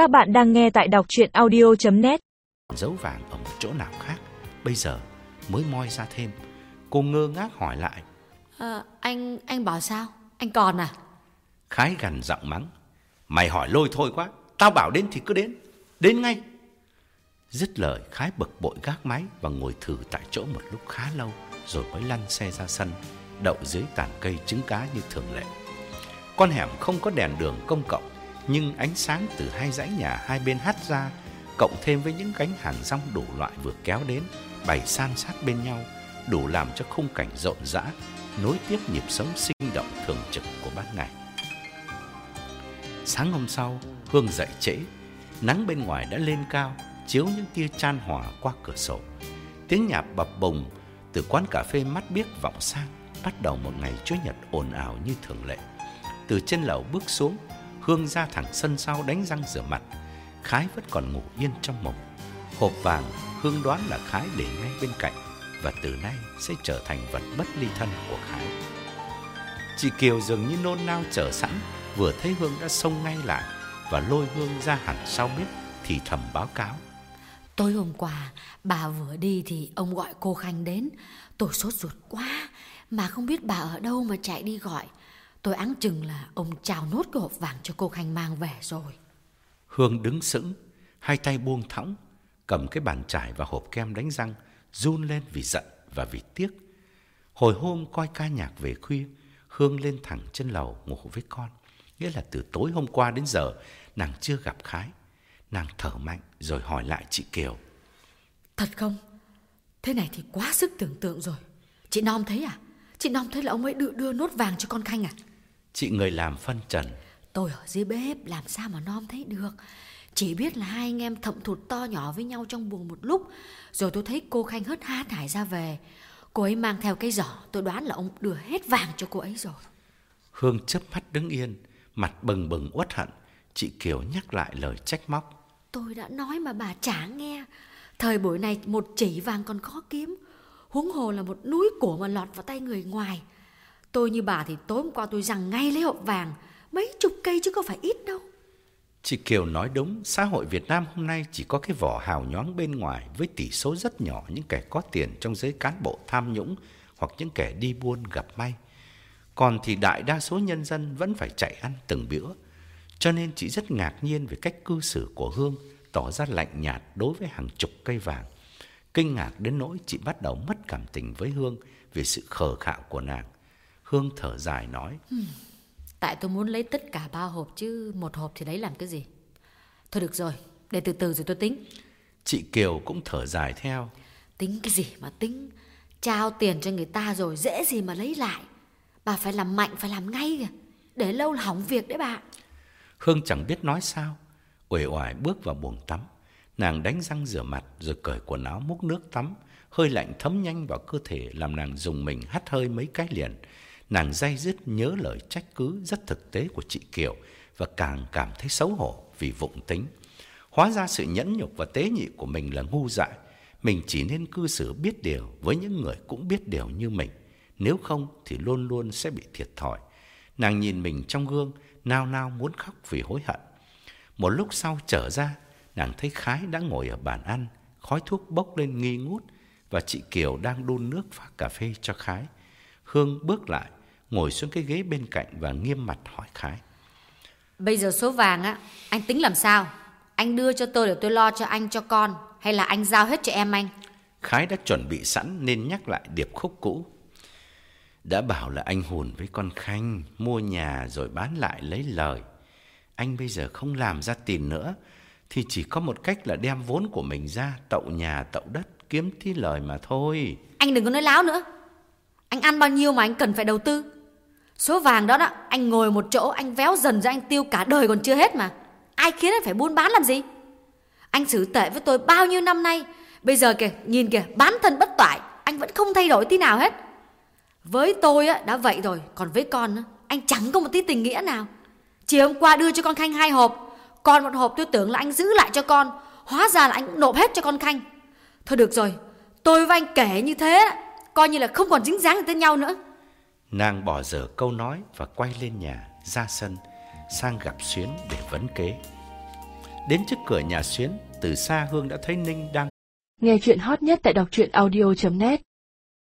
Các bạn đang nghe tại đọc chuyện audio.net Dấu vàng ở một chỗ nào khác Bây giờ mới moi ra thêm. Cô ngơ ngác hỏi lại. À, anh anh bảo sao? Anh còn à? Khái gằn giọng mắng. Mày hỏi lôi thôi quá Tao bảo đến thì cứ đến. Đến ngay. Dứt lời Khái bực bội gác máy Và ngồi thử tại chỗ một lúc khá lâu Rồi mới lăn xe ra sân Đậu dưới tàn cây trứng cá như thường lệ. Con hẻm không có đèn đường công cộng nhưng ánh sáng từ hai dãy nhà hai bên hắt ra Cộng thêm với những cánh hàng rong đủ loại vừa kéo đến Bày san sát bên nhau Đủ làm cho khung cảnh rộn rã Nối tiếp nhịp sống sinh động thường trực của ban ngày Sáng hôm sau, Hương dậy trễ, nắng bên ngoài đã lên cao, chiếu những tia chan hòa qua cửa sổ. Tiếng nhạc bập bùng từ quán cà phê mắt biếc vọng sang, bắt đầu một ngày Chúa Nhật ồn ào như thường lệ. Từ trên lầu bước xuống, Hương ra thẳng sân sau đánh răng rửa mặt. Khái vẫn còn ngủ yên trong mộng. Hộp vàng, Hương đoán là Khái để ngay bên cạnh và từ nay sẽ trở thành vật bất ly thân của Khái. Chị Kiều dường như nôn nao chờ sẵn, vừa thấy Hương đã xông ngay lại và lôi Hương ra hẳn sau bếp thì thầm báo cáo. Tối hôm qua, bà vừa đi thì ông gọi cô Khanh đến. Tôi sốt ruột quá, mà không biết bà ở đâu mà chạy đi gọi. Tôi áng chừng là ông trao nốt cái hộp vàng cho cô Khanh mang về rồi. Hương đứng sững, hai tay buông thõng, cầm cái bàn chải và hộp kem đánh răng, run lên vì giận và vì tiếc. Hồi hôm coi ca nhạc về khuya, Hương lên thẳng trên lầu ngủ với con. Nghĩa là từ tối hôm qua đến giờ, nàng chưa gặp Khái. Nàng thở mạnh rồi hỏi lại chị Kiều. Thật không? Thế này thì quá sức tưởng tượng rồi. Chị Nom thấy à? Chị Nom thấy là ông ấy đưa, đưa nốt vàng cho con Khanh à? Chị người làm phân trần. Tôi ở dưới bếp làm sao mà Nom thấy được. Chỉ biết là hai anh em thậm thụt to nhỏ với nhau trong buồng một lúc. Rồi tôi thấy cô Khanh hớt ha thải ra về. Cô ấy mang theo cái giỏ, tôi đoán là ông đưa hết vàng cho cô ấy rồi. Hương chớp mắt đứng yên, mặt bừng bừng uất hận. Chị Kiều nhắc lại lời trách móc. Tôi đã nói mà bà chả nghe. Thời buổi này một chỉ vàng còn khó kiếm. Huống hồ là một núi của mà lọt vào tay người ngoài. Tôi như bà thì tối hôm qua tôi rằng ngay lấy hộp vàng. Mấy chục cây chứ có phải ít đâu. Chị Kiều nói đúng, xã hội Việt Nam hôm nay chỉ có cái vỏ hào nhoáng bên ngoài với tỷ số rất nhỏ những kẻ có tiền trong giới cán bộ tham nhũng hoặc những kẻ đi buôn gặp may. Còn thì đại đa số nhân dân vẫn phải chạy ăn từng bữa. Cho nên chị rất ngạc nhiên về cách cư xử của Hương tỏ ra lạnh nhạt đối với hàng chục cây vàng. Kinh ngạc đến nỗi chị bắt đầu mất cảm tình với Hương vì sự khờ khạo của nàng. Hương thở dài nói. Tại tôi muốn lấy tất cả ba hộp chứ một hộp thì lấy làm cái gì. Thôi được rồi, để từ từ rồi tôi tính. Chị Kiều cũng thở dài theo. Tính cái gì mà tính. Trao tiền cho người ta rồi dễ gì mà lấy lại. Bà phải làm mạnh, phải làm ngay kìa. Để lâu là hỏng việc đấy bà. Hương chẳng biết nói sao. Uể oải bước vào buồng tắm. Nàng đánh răng rửa mặt rồi cởi quần áo múc nước tắm. Hơi lạnh thấm nhanh vào cơ thể làm nàng dùng mình hắt hơi mấy cái liền. Nàng day dứt nhớ lời trách cứ rất thực tế của chị Kiều và càng cảm thấy xấu hổ vì vụng tính. Hóa ra sự nhẫn nhục và tế nhị của mình là ngu dại. Mình chỉ nên cư xử biết điều với những người cũng biết điều như mình. Nếu không thì luôn luôn sẽ bị thiệt thòi. Nàng nhìn mình trong gương, nao nao muốn khóc vì hối hận. Một lúc sau trở ra, nàng thấy Khái đã ngồi ở bàn ăn, khói thuốc bốc lên nghi ngút và chị Kiều đang đun nước pha cà phê cho Khái. Hương bước lại, ngồi xuống cái ghế bên cạnh và nghiêm mặt hỏi Khái. Bây giờ số vàng á, anh tính làm sao? Anh đưa cho tôi để tôi lo cho anh cho con hay là anh giao hết cho em anh? Khái đã chuẩn bị sẵn nên nhắc lại điệp khúc cũ. Đã bảo là anh hùn với con Khanh, mua nhà rồi bán lại lấy lời. Anh bây giờ không làm ra tiền nữa, thì chỉ có một cách là đem vốn của mình ra, tậu nhà, tậu đất, kiếm tí lời mà thôi. Anh đừng có nói láo nữa. Anh ăn bao nhiêu mà anh cần phải đầu tư? Số vàng đó đó, anh ngồi một chỗ, anh véo dần ra anh tiêu cả đời còn chưa hết mà. Ai khiến anh phải buôn bán làm gì? Anh xử tệ với tôi bao nhiêu năm nay, bây giờ kìa, nhìn kìa, bán thân bất toại, anh vẫn không thay đổi tí nào hết. Với tôi á đã vậy rồi, còn với con á, anh chẳng có một tí tình nghĩa nào. Chiều hôm qua đưa cho con Khanh hai hộp, còn một hộp tôi tưởng là anh giữ lại cho con, hóa ra là anh cũng nộp hết cho con Khanh. Thôi được rồi, tôi với anh kể như thế, coi như là không còn dính dáng gì tới nhau nữa. Nàng bỏ dở câu nói và quay lên nhà, ra sân, sang gặp Xuyến để vấn kế. Đến trước cửa nhà Xuyến, từ xa Hương đã thấy Ninh đang Nghe chuyện hot nhất tại đọc truyện audio.net